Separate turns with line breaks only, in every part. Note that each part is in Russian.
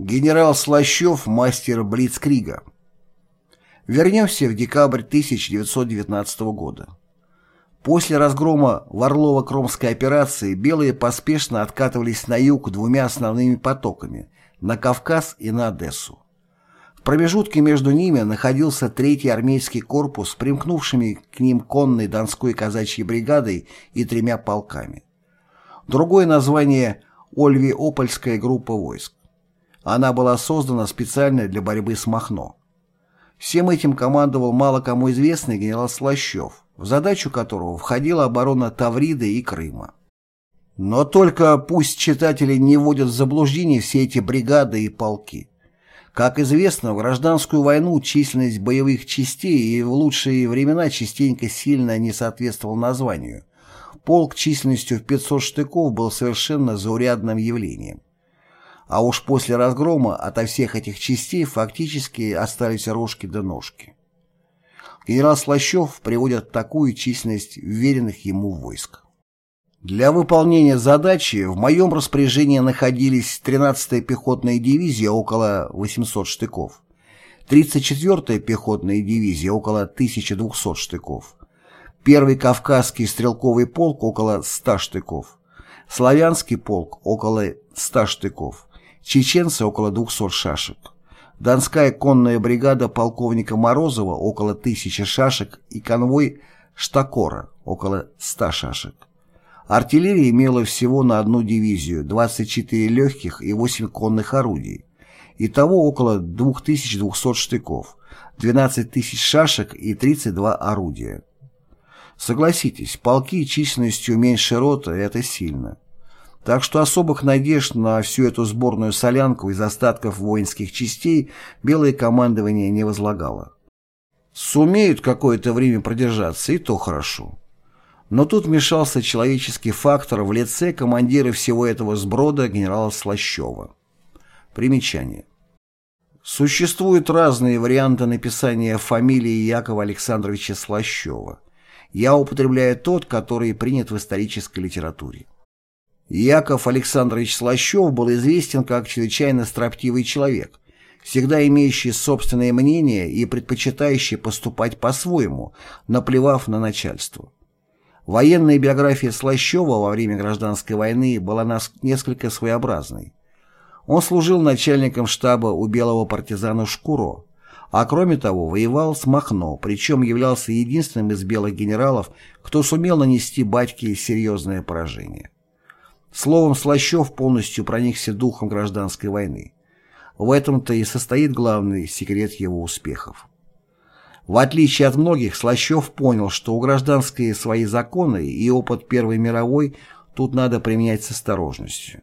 Генерал Слащев – мастер Блицкрига. Вернемся в декабрь 1919 года. После разгрома в Орлово-Кромской операции белые поспешно откатывались на юг двумя основными потоками – на Кавказ и на Одессу. В промежутке между ними находился третий армейский корпус с примкнувшими к ним конной Донской казачьей бригадой и тремя полками. Другое название – Ольви-Опольская группа войск. Она была создана специально для борьбы с Махно. Всем этим командовал мало кому известный генерал Слащев, в задачу которого входила оборона Тавриды и Крыма. Но только пусть читатели не вводят в заблуждение все эти бригады и полки. Как известно, в гражданскую войну численность боевых частей и в лучшие времена частенько сильно не соответствовала названию. Полк численностью в 500 штыков был совершенно заурядным явлением. А уж после разгрома ото всех этих частей фактически остались рожки да ножки. Генерал Слащев приводит такую численность веренных ему войск. Для выполнения задачи в моем распоряжении находились 13-я пехотная дивизия около 800 штыков, 34-я пехотная дивизия около 1200 штыков, 1-й Кавказский стрелковый полк около 100 штыков, Славянский полк около 100 штыков, чеченцы около 200 шашек. Донская конная бригада полковника Морозова около 1000 шашек и конвой Штакора около 100 шашек. Артиллерия имела всего на одну дивизию 24 легких и 8 конных орудий. Итого около 2200 штыков, 12 тысяч шашек и 32 орудия. Согласитесь, полки численностью меньше рота – это сильно. Так что особых надежд на всю эту сборную солянку из остатков воинских частей белое командование не возлагало. Сумеют какое-то время продержаться, и то хорошо. Но тут вмешался человеческий фактор в лице командира всего этого сброда генерала Слащева. Примечание. Существуют разные варианты написания фамилии Якова Александровича Слащева. Я употребляю тот, который принят в исторической литературе. Яков Александрович Слащев был известен как чрезвычайно строптивый человек, всегда имеющий собственное мнение и предпочитающий поступать по-своему, наплевав на начальство. Военная биография Слащева во время гражданской войны была несколько своеобразной. Он служил начальником штаба у белого партизана Шкуро, а кроме того воевал с Махно, причем являлся единственным из белых генералов, кто сумел нанести батьке серьезное поражение. Словом, Слащев полностью проникся духом гражданской войны. В этом-то и состоит главный секрет его успехов. В отличие от многих, Слащев понял, что у гражданской свои законы и опыт Первой мировой тут надо применять с осторожностью.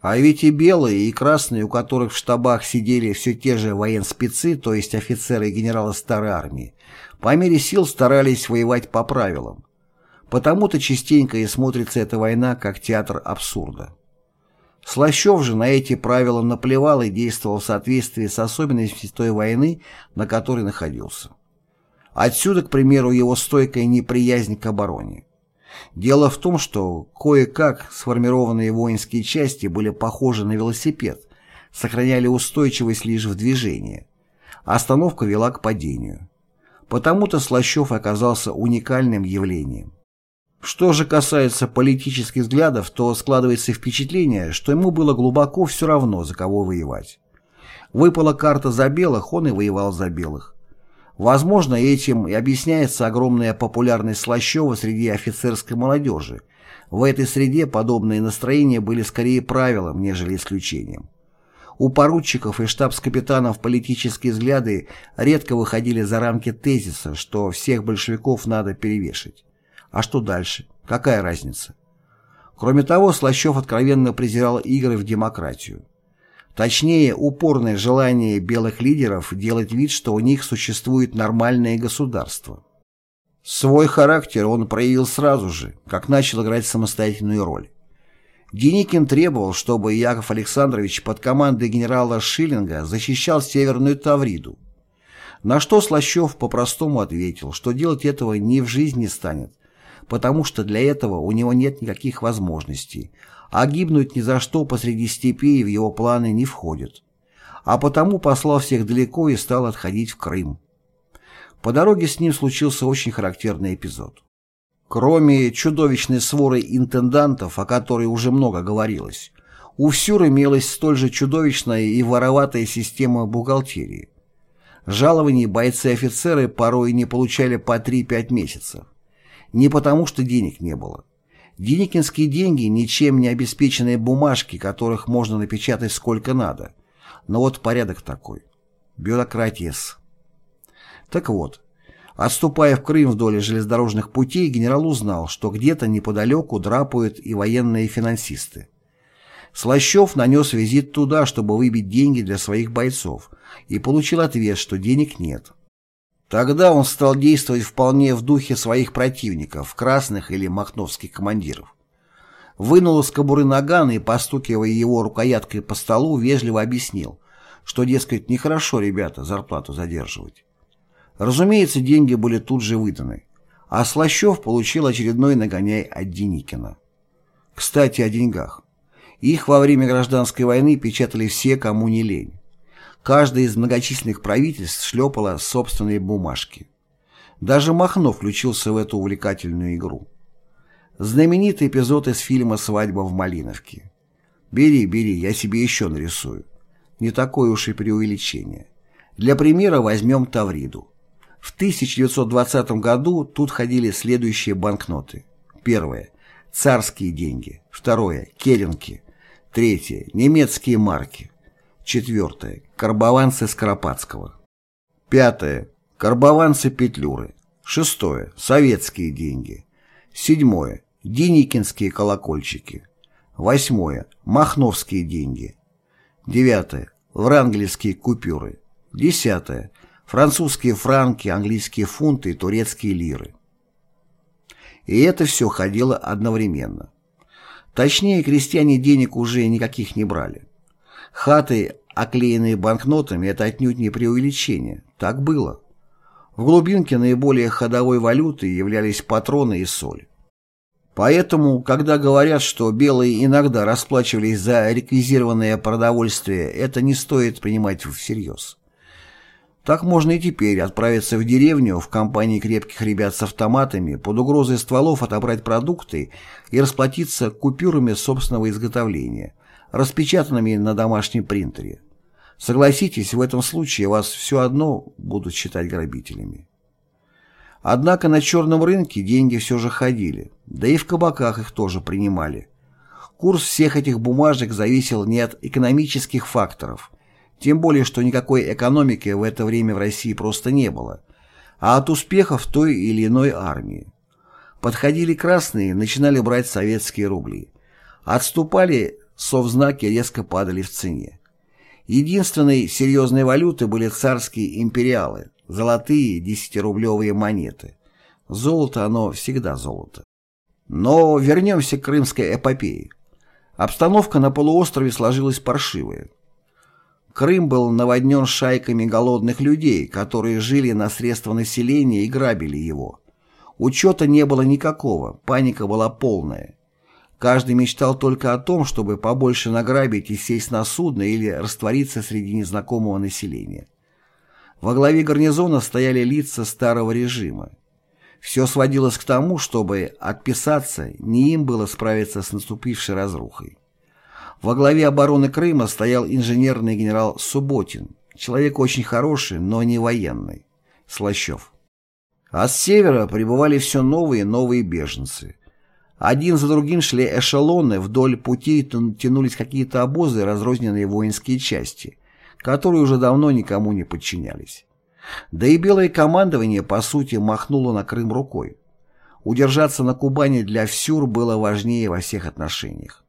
А ведь и белые, и красные, у которых в штабах сидели все те же военспецы, то есть офицеры и генералы старой армии, по мере сил старались воевать по правилам. Потому-то частенько и смотрится эта война как театр абсурда. Слащев же на эти правила наплевал и действовал в соответствии с особенностями той войны, на которой находился. Отсюда, к примеру, его стойкая неприязнь к обороне. Дело в том, что кое-как сформированные воинские части были похожи на велосипед, сохраняли устойчивость лишь в движении. Остановка вела к падению. Потому-то Слащев оказался уникальным явлением. Что же касается политических взглядов, то складывается впечатление, что ему было глубоко все равно, за кого воевать. Выпала карта за белых, он и воевал за белых. Возможно, этим и объясняется огромная популярность Слащева среди офицерской молодежи. В этой среде подобные настроения были скорее правилом, нежели исключением. У поручиков и штабс-капитанов политические взгляды редко выходили за рамки тезиса, что всех большевиков надо перевешать. А что дальше? Какая разница? Кроме того, Слащев откровенно презирал игры в демократию. Точнее, упорное желание белых лидеров делать вид, что у них существует нормальное государство. Свой характер он проявил сразу же, как начал играть самостоятельную роль. Деникин требовал, чтобы Яков Александрович под командой генерала Шиллинга защищал Северную Тавриду. На что Слащев по-простому ответил, что делать этого ни в жизни станет, потому что для этого у него нет никаких возможностей, а гибнуть ни за что посреди степей в его планы не входит. А потому послал всех далеко и стал отходить в Крым. По дороге с ним случился очень характерный эпизод. Кроме чудовищной своры интендантов, о которой уже много говорилось, у ФСЮР имелась столь же чудовищная и вороватая система бухгалтерии. Жалований бойцы и офицеры порой не получали по 3-5 месяцев. Не потому, что денег не было. Деникинские деньги – ничем не обеспеченные бумажки, которых можно напечатать сколько надо. Но вот порядок такой. Бюрократия. Так вот, отступая в Крым вдоль железнодорожных путей, генерал узнал, что где-то неподалеку драпают и военные финансисты. Слащев нанес визит туда, чтобы выбить деньги для своих бойцов, и получил ответ, что денег нет. Тогда он стал действовать вполне в духе своих противников, красных или махновских командиров. Вынул из кобуры наган и, постукивая его рукояткой по столу, вежливо объяснил, что, дескать, нехорошо, ребята, зарплату задерживать. Разумеется, деньги были тут же выданы, а Слащев получил очередной нагоняй от Деникина. Кстати, о деньгах. Их во время гражданской войны печатали все, кому не лень. Каждое из многочисленных правительств шлепало собственные бумажки. Даже Махно включился в эту увлекательную игру. Знаменитый эпизод из фильма «Свадьба в Малиновке». «Бери, бери, я себе еще нарисую». Не такое уж и преувеличение. Для примера возьмем Тавриду. В 1920 году тут ходили следующие банкноты. Первое – царские деньги. Второе – керенки. Третье – немецкие марки. Четвертое – карбованцы Скоропадского. Пятое – карбованцы Петлюры. Шестое – советские деньги. Седьмое – деникинские колокольчики. Восьмое – махновские деньги. Девятое – врангельские купюры. Десятое – французские франки, английские фунты и турецкие лиры. И это все ходило одновременно. Точнее, крестьяне денег уже никаких не брали. Хаты, оклеенные банкнотами, это отнюдь не преувеличение. Так было. В глубинке наиболее ходовой валютой являлись патроны и соль. Поэтому, когда говорят, что белые иногда расплачивались за реквизированное продовольствие, это не стоит принимать всерьез. Так можно и теперь отправиться в деревню в компании крепких ребят с автоматами, под угрозой стволов отобрать продукты и расплатиться купюрами собственного изготовления, распечатанными на домашнем принтере. Согласитесь, в этом случае вас все одно будут считать грабителями. Однако на черном рынке деньги все же ходили, да и в кабаках их тоже принимали. Курс всех этих бумажек зависел не от экономических факторов – тем более, что никакой экономики в это время в России просто не было, а от успехов той или иной армии. Подходили красные, начинали брать советские рубли. Отступали, совзнаки резко падали в цене. Единственной серьезной валютой были царские империалы, золотые десятирублевые монеты. Золото оно всегда золото. Но вернемся к крымской эпопее. Обстановка на полуострове сложилась паршивая. Крым был наводнен шайками голодных людей, которые жили на средства населения и грабили его. Учета не было никакого, паника была полная. Каждый мечтал только о том, чтобы побольше награбить и сесть на судно или раствориться среди незнакомого населения. Во главе гарнизона стояли лица старого режима. Все сводилось к тому, чтобы отписаться, не им было справиться с наступившей разрухой. Во главе обороны Крыма стоял инженерный генерал Субботин, человек очень хороший, но не военный, Слащев. А с севера прибывали все новые и новые беженцы. Один за другим шли эшелоны, вдоль путей тянулись какие-то обозы, разрозненные воинские части, которые уже давно никому не подчинялись. Да и белое командование, по сути, махнуло на Крым рукой. Удержаться на Кубани для ВСЮР было важнее во всех отношениях.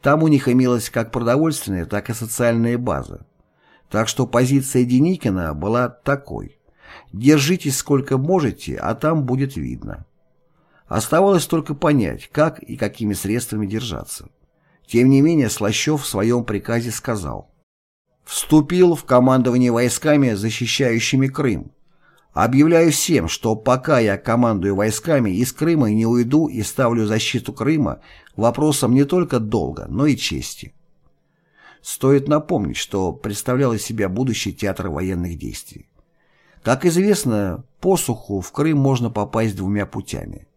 Там у них имелась как продовольственная, так и социальная база. Так что позиция Деникина была такой. Держитесь сколько можете, а там будет видно. Оставалось только понять, как и какими средствами держаться. Тем не менее, Слащев в своем приказе сказал «Вступил в командование войсками, защищающими Крым. Объявляю всем, что пока я командую войсками из Крыма не уйду и ставлю защиту Крыма вопросом не только долга, но и чести. Стоит напомнить, что представлял из себя будущий театр военных действий. Как известно, по суху в Крым можно попасть двумя путями.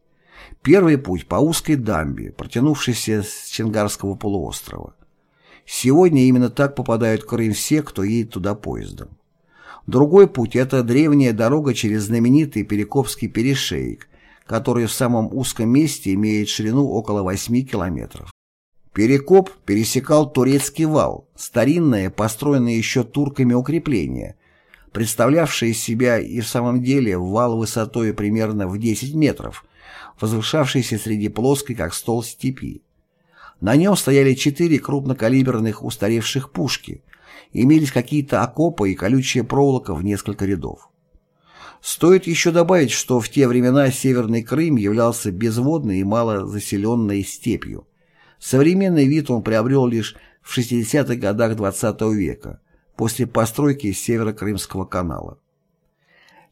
Первый путь по узкой дамбе, протянувшейся с Ченгарского полуострова. Сегодня именно так попадают в Крым все, кто едет туда поездом. Другой путь – это древняя дорога через знаменитый Перекопский перешеек, который в самом узком месте имеет ширину около 8 километров. Перекоп пересекал Турецкий вал, старинное, построенное еще турками укрепление, представлявшее себя и в самом деле вал высотой примерно в 10 метров, возвышавшийся среди плоской, как стол степи. На нем стояли четыре крупнокалиберных устаревших пушки, имелись какие-то окопы и колючая проволока в несколько рядов. Стоит еще добавить, что в те времена Северный Крым являлся безводной и малозаселенной степью. Современный вид он приобрел лишь в 60-х годах XX века, после постройки Северо-Крымского канала.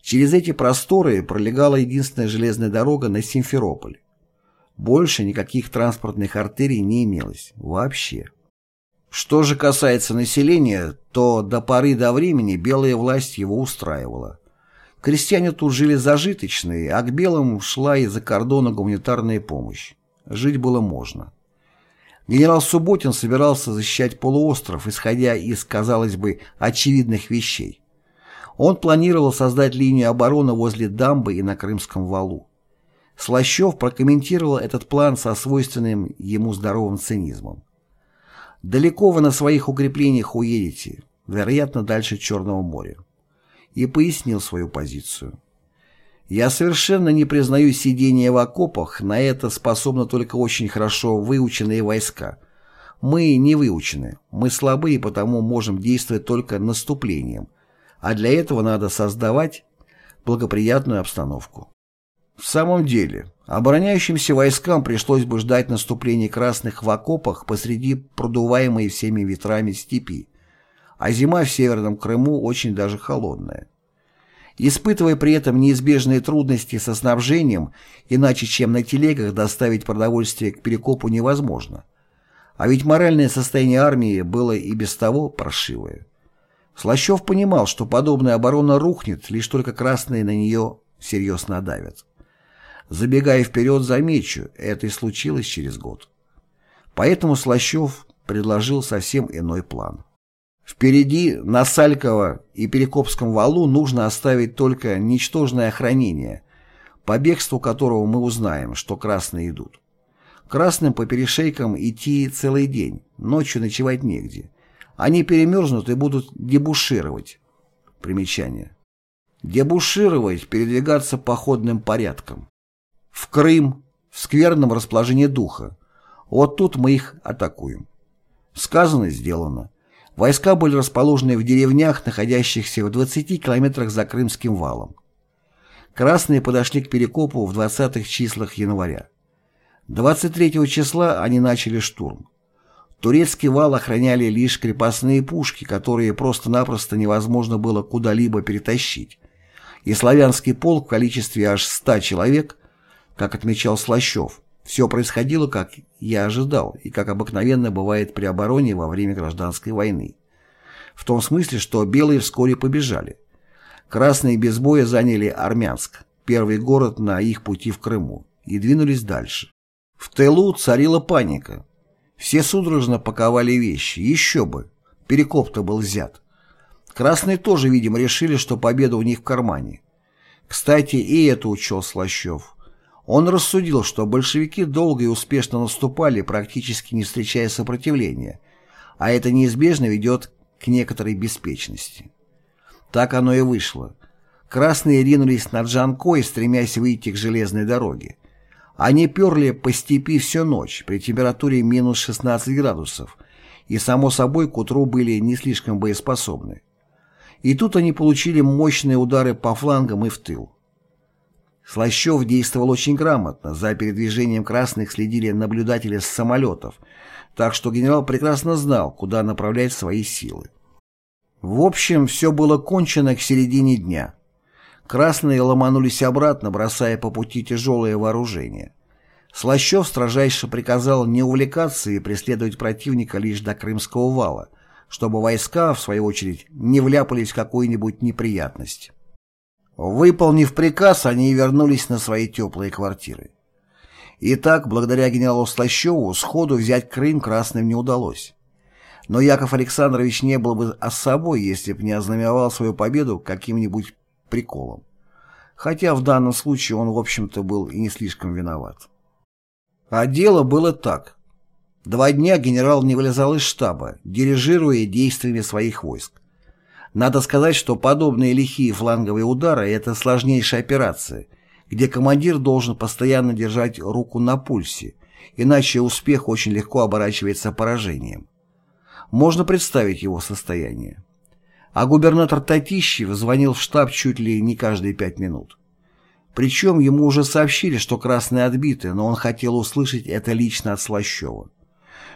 Через эти просторы пролегала единственная железная дорога на Симферополь. Больше никаких транспортных артерий не имелось. Вообще. Что же касается населения, то до поры до времени белая власть его устраивала. Крестьяне тут жили зажиточные, а к белым шла из-за кордона гуманитарная помощь. Жить было можно. Генерал Субботин собирался защищать полуостров, исходя из, казалось бы, очевидных вещей. Он планировал создать линию обороны возле дамбы и на Крымском валу. Слащев прокомментировал этот план со свойственным ему здоровым цинизмом. Далеко вы на своих укреплениях уедете, вероятно, дальше Черного моря. И пояснил свою позицию. Я совершенно не признаю сидения в окопах, на это способны только очень хорошо выученные войска. Мы не выучены, мы слабы и потому можем действовать только наступлением, а для этого надо создавать благоприятную обстановку. В самом деле, обороняющимся войскам пришлось бы ждать наступления красных в окопах посреди продуваемой всеми ветрами степи, а зима в Северном Крыму очень даже холодная. Испытывая при этом неизбежные трудности со снабжением, иначе чем на телегах доставить продовольствие к перекопу невозможно. А ведь моральное состояние армии было и без того паршивое. Слащев понимал, что подобная оборона рухнет, лишь только красные на нее всерьез надавят. Забегая вперед, замечу, это и случилось через год. Поэтому Слащев предложил совсем иной план. Впереди, на Сальково и Перекопском валу нужно оставить только ничтожное охранение, по бегству которого мы узнаем, что красные идут. Красным по перешейкам идти целый день, ночью ночевать негде. Они перемерзнут и будут дебушировать. Примечание. Дебушировать, передвигаться походным порядком в Крым, в скверном расположении духа. Вот тут мы их атакуем. Сказано, сделано. Войска были расположены в деревнях, находящихся в 20 километрах за Крымским валом. Красные подошли к Перекопу в 20-х числах января. 23 числа они начали штурм. Турецкий вал охраняли лишь крепостные пушки, которые просто-напросто невозможно было куда-либо перетащить. И славянский полк в количестве аж 100 человек как отмечал Слащев, все происходило, как я ожидал, и как обыкновенно бывает при обороне во время гражданской войны. В том смысле, что белые вскоре побежали. Красные без боя заняли Армянск, первый город на их пути в Крыму, и двинулись дальше. В тылу царила паника. Все судорожно паковали вещи, еще бы. Перекоп-то был взят. Красные тоже, видимо, решили, что победа у них в кармане. Кстати, и это учел Слащев. Он рассудил, что большевики долго и успешно наступали, практически не встречая сопротивления, а это неизбежно ведет к некоторой беспечности. Так оно и вышло. Красные ринулись на Джанкой, стремясь выйти к железной дороге. Они перли по степи всю ночь при температуре минус 16 градусов и, само собой, к утру были не слишком боеспособны. И тут они получили мощные удары по флангам и в тыл. Слащев действовал очень грамотно, за передвижением красных следили наблюдатели с самолетов, так что генерал прекрасно знал, куда направлять свои силы. В общем, все было кончено к середине дня. Красные ломанулись обратно, бросая по пути тяжелое вооружение. Слащев строжайше приказал не увлекаться и преследовать противника лишь до Крымского вала, чтобы войска, в свою очередь, не вляпались в какую-нибудь неприятность. Выполнив приказ, они вернулись на свои теплые квартиры. Итак, благодаря генералу Слащеву, сходу взять Крым красным не удалось. Но Яков Александрович не был бы собой, если бы не ознаменовал свою победу каким-нибудь приколом. Хотя в данном случае он, в общем-то, был и не слишком виноват. А дело было так. Два дня генерал не вылезал из штаба, дирижируя действиями своих войск. Надо сказать, что подобные лихие фланговые удары – это сложнейшая операция, где командир должен постоянно держать руку на пульсе, иначе успех очень легко оборачивается поражением. Можно представить его состояние. А губернатор Татищев звонил в штаб чуть ли не каждые пять минут. Причем ему уже сообщили, что красные отбиты, но он хотел услышать это лично от Слащева.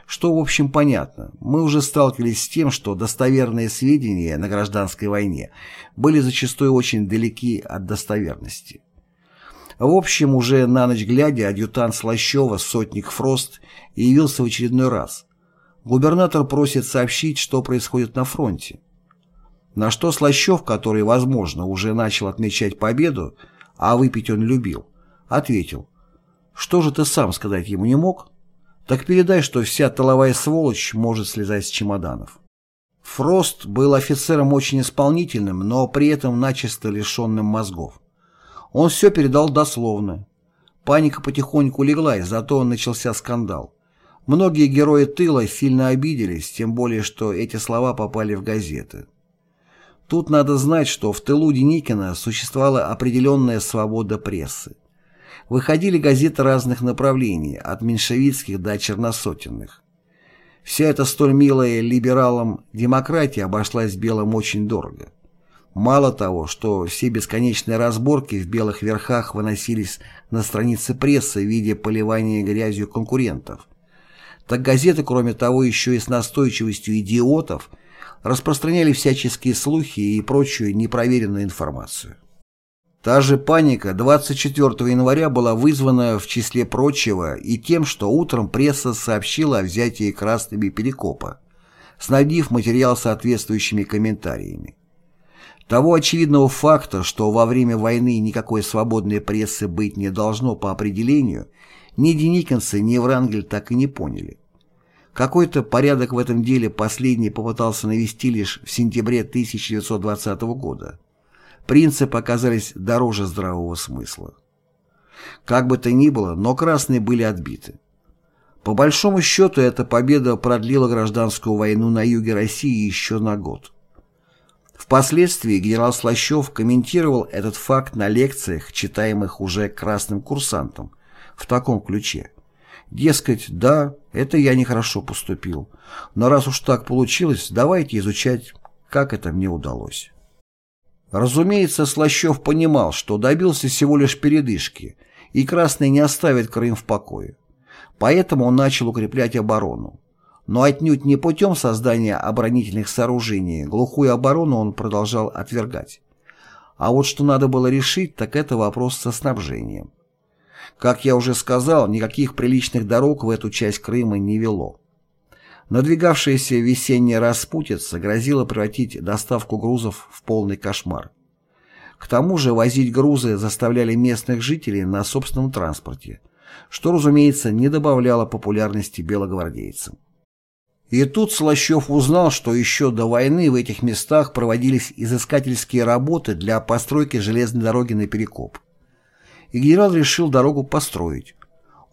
Что, в общем, понятно. Мы уже сталкивались с тем, что достоверные сведения на гражданской войне были зачастую очень далеки от достоверности. В общем, уже на ночь глядя, адъютант Слащева, сотник Фрост, явился в очередной раз. Губернатор просит сообщить, что происходит на фронте. На что Слащев, который, возможно, уже начал отмечать победу, а выпить он любил, ответил, «Что же ты сам сказать ему не мог?» Так передай, что вся толовая сволочь может слезать с чемоданов. Фрост был офицером очень исполнительным, но при этом начисто лишенным мозгов. Он все передал дословно. Паника потихоньку легла, и зато начался скандал. Многие герои тыла сильно обиделись, тем более, что эти слова попали в газеты. Тут надо знать, что в тылу Деникина существовала определенная свобода прессы. Выходили газеты разных направлений, от меньшевистских до черносотенных. Вся эта столь милая либералам демократия обошлась белым очень дорого. Мало того, что все бесконечные разборки в белых верхах выносились на страницы прессы в виде поливания грязью конкурентов, так газеты, кроме того, еще и с настойчивостью идиотов распространяли всяческие слухи и прочую непроверенную информацию. Та же паника 24 января была вызвана, в числе прочего, и тем, что утром пресса сообщила о взятии красными Перекопа, снабдив материал соответствующими комментариями. Того очевидного факта, что во время войны никакой свободной прессы быть не должно по определению, ни Деникинцы, ни Врангель так и не поняли. Какой-то порядок в этом деле последний попытался навести лишь в сентябре 1920 года принципы оказались дороже здравого смысла. Как бы то ни было, но красные были отбиты. По большому счету, эта победа продлила гражданскую войну на юге России еще на год. Впоследствии генерал Слащев комментировал этот факт на лекциях, читаемых уже красным курсантам, в таком ключе. Дескать, да, это я нехорошо поступил, но раз уж так получилось, давайте изучать, как это мне удалось. Разумеется, Слащев понимал, что добился всего лишь передышки, и красные не оставят Крым в покое. Поэтому он начал укреплять оборону. Но отнюдь не путем создания оборонительных сооружений, глухую оборону он продолжал отвергать. А вот что надо было решить, так это вопрос со снабжением. Как я уже сказал, никаких приличных дорог в эту часть Крыма не вело. Надвигавшаяся весенняя распутица грозила превратить доставку грузов в полный кошмар. К тому же возить грузы заставляли местных жителей на собственном транспорте, что, разумеется, не добавляло популярности белогвардейцам. И тут Слащев узнал, что еще до войны в этих местах проводились изыскательские работы для постройки железной дороги на Перекоп. И генерал решил дорогу построить.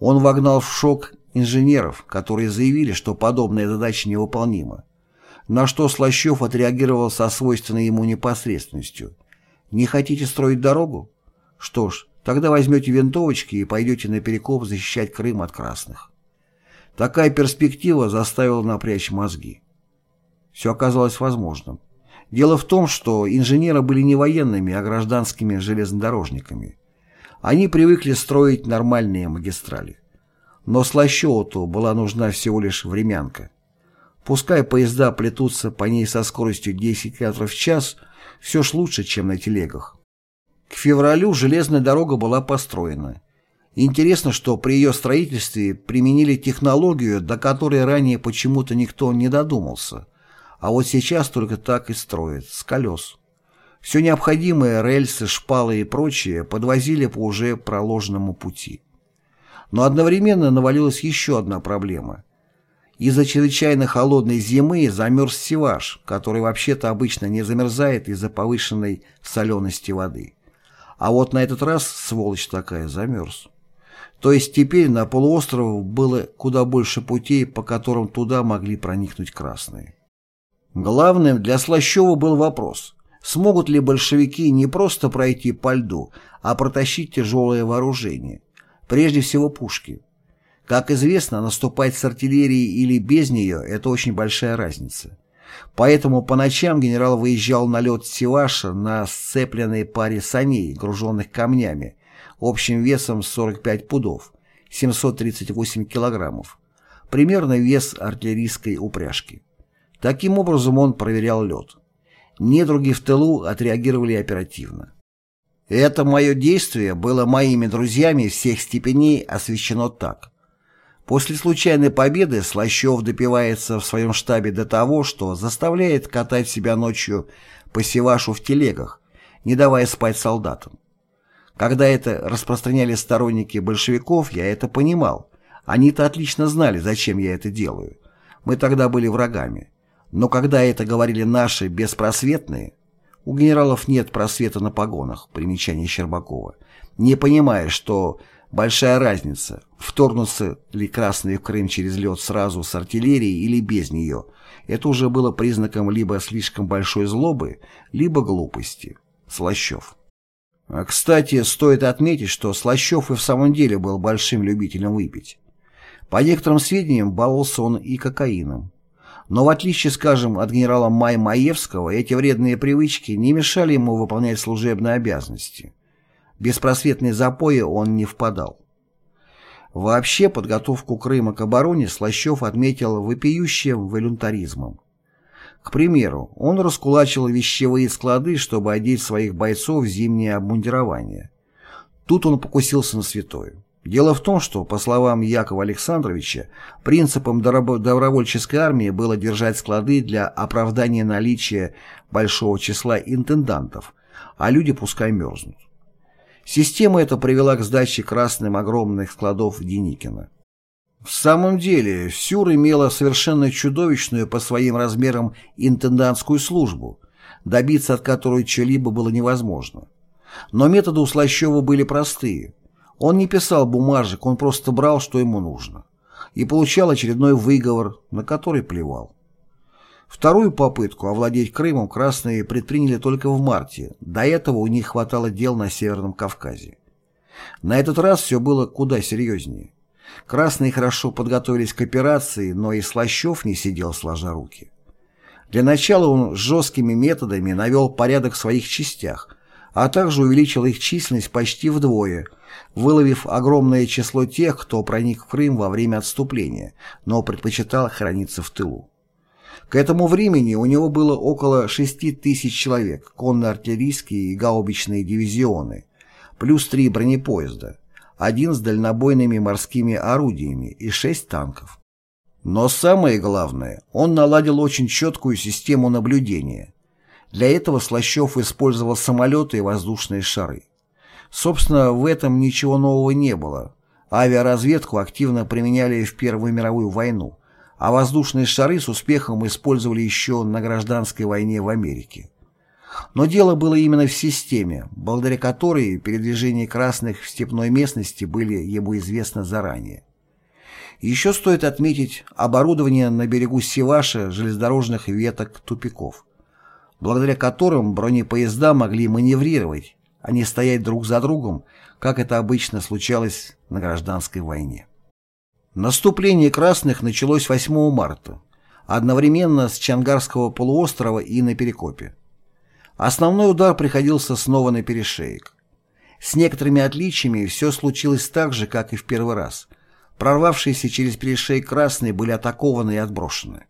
Он вогнал в шок инженеров, которые заявили, что подобная задача невыполнима. На что Слащев отреагировал со свойственной ему непосредственностью. «Не хотите строить дорогу? Что ж, тогда возьмете винтовочки и пойдете на Перекоп защищать Крым от красных». Такая перспектива заставила напрячь мозги. Все оказалось возможным. Дело в том, что инженеры были не военными, а гражданскими железнодорожниками. Они привыкли строить нормальные магистрали. Но Слащеву-то была нужна всего лишь времянка. Пускай поезда плетутся по ней со скоростью 10 км в час, все ж лучше, чем на телегах. К февралю железная дорога была построена. Интересно, что при ее строительстве применили технологию, до которой ранее почему-то никто не додумался. А вот сейчас только так и строят, с колес. Все необходимое, рельсы, шпалы и прочее, подвозили по уже проложенному пути. Но одновременно навалилась еще одна проблема. Из-за чрезвычайно холодной зимы замерз Севаш, который вообще-то обычно не замерзает из-за повышенной солености воды. А вот на этот раз, сволочь такая, замерз. То есть теперь на полуостров было куда больше путей, по которым туда могли проникнуть красные. Главным для Слащева был вопрос, смогут ли большевики не просто пройти по льду, а протащить тяжелое вооружение, прежде всего пушки. Как известно, наступать с артиллерией или без нее – это очень большая разница. Поэтому по ночам генерал выезжал на лед Севаша на сцепленной паре саней, груженных камнями, общим весом 45 пудов, 738 килограммов, примерно вес артиллерийской упряжки. Таким образом он проверял лед. Недруги в тылу отреагировали оперативно. Это мое действие было моими друзьями всех степеней освещено так. После случайной победы Слащев допивается в своем штабе до того, что заставляет катать себя ночью по Севашу в телегах, не давая спать солдатам. Когда это распространяли сторонники большевиков, я это понимал. Они-то отлично знали, зачем я это делаю. Мы тогда были врагами. Но когда это говорили наши беспросветные, у генералов нет просвета на погонах, примечание Щербакова, не понимая, что Большая разница, вторгнутся ли красные в Крым через лед сразу с артиллерией или без нее. Это уже было признаком либо слишком большой злобы, либо глупости. Слащев. А, кстати, стоит отметить, что Слащев и в самом деле был большим любителем выпить. По некоторым сведениям, баловался он и кокаином. Но в отличие, скажем, от генерала Май Маевского, эти вредные привычки не мешали ему выполнять служебные обязанности беспросветные запои он не впадал. Вообще подготовку Крыма к обороне Слащев отметил вопиющим волюнтаризмом. К примеру, он раскулачил вещевые склады, чтобы одеть своих бойцов в зимнее обмундирование. Тут он покусился на святое. Дело в том, что, по словам Якова Александровича, принципом добровольческой армии было держать склады для оправдания наличия большого числа интендантов, а люди пускай мерзнут. Система эта привела к сдаче красным огромных складов Деникина. В самом деле, Сюр имела совершенно чудовищную по своим размерам интендантскую службу, добиться от которой чего-либо было невозможно. Но методы у Слащева были простые. Он не писал бумажек, он просто брал, что ему нужно. И получал очередной выговор, на который плевал. Вторую попытку овладеть Крымом красные предприняли только в марте, до этого у них хватало дел на Северном Кавказе. На этот раз все было куда серьезнее. Красные хорошо подготовились к операции, но и Слащев не сидел сложа руки. Для начала он жесткими методами навел порядок в своих частях, а также увеличил их численность почти вдвое, выловив огромное число тех, кто проник в Крым во время отступления, но предпочитал храниться в тылу. К этому времени у него было около 6 тысяч человек, конно-артиллерийские и гаубичные дивизионы, плюс три бронепоезда, один с дальнобойными морскими орудиями и шесть танков. Но самое главное, он наладил очень четкую систему наблюдения. Для этого Слащев использовал самолеты и воздушные шары. Собственно, в этом ничего нового не было. Авиаразведку активно применяли в Первую мировую войну, а воздушные шары с успехом использовали еще на гражданской войне в Америке. Но дело было именно в системе, благодаря которой передвижения красных в степной местности были ему известны заранее. Еще стоит отметить оборудование на берегу Севаша железнодорожных веток тупиков, благодаря которым бронепоезда могли маневрировать, а не стоять друг за другом, как это обычно случалось на гражданской войне. Наступление красных началось 8 марта, одновременно с Чангарского полуострова и на Перекопе. Основной удар приходился снова на перешеек. С некоторыми отличиями все случилось так же, как и в первый раз. Прорвавшиеся через перешеек красные были атакованы и отброшены.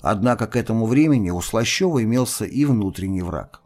Однако к этому времени у Слащева имелся и внутренний враг.